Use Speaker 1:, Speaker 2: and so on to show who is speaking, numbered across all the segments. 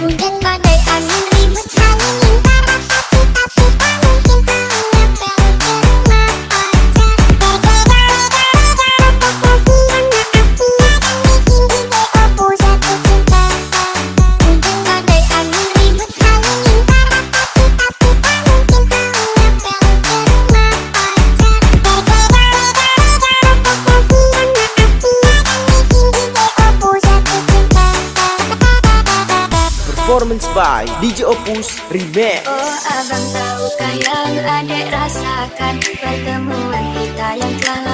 Speaker 1: buồn thân ba đời anh đi mất hai những performance by DJ Opus Remix. Oh abang tahukah yang adik rasakan Pertemuan kita
Speaker 2: yang
Speaker 3: telah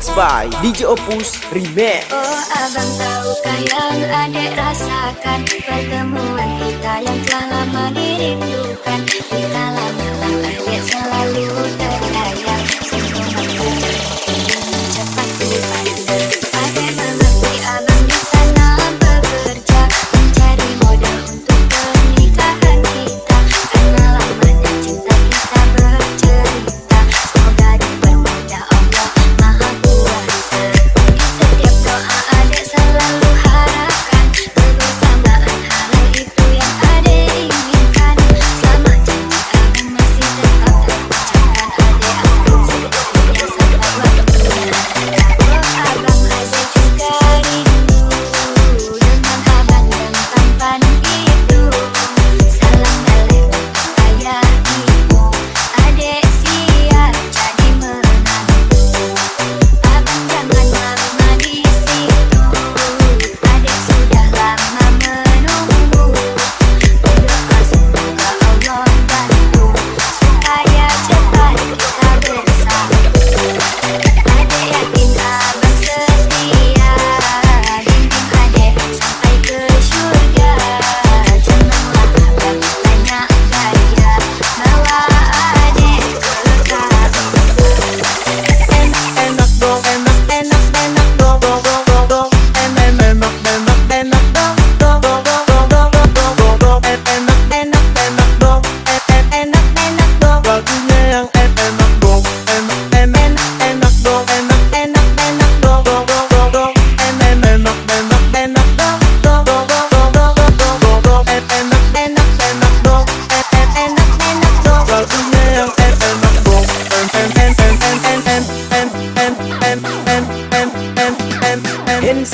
Speaker 3: Remix by DJ Opus Remix.
Speaker 1: Oh abang tahukah yang adik rasakan Pertemuan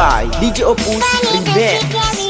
Speaker 1: by DJ Opus Remix.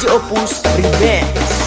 Speaker 1: DJ Opus
Speaker 4: Primeiro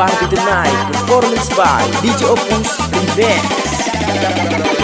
Speaker 4: To the party tonight Performance by DJ Opus Remix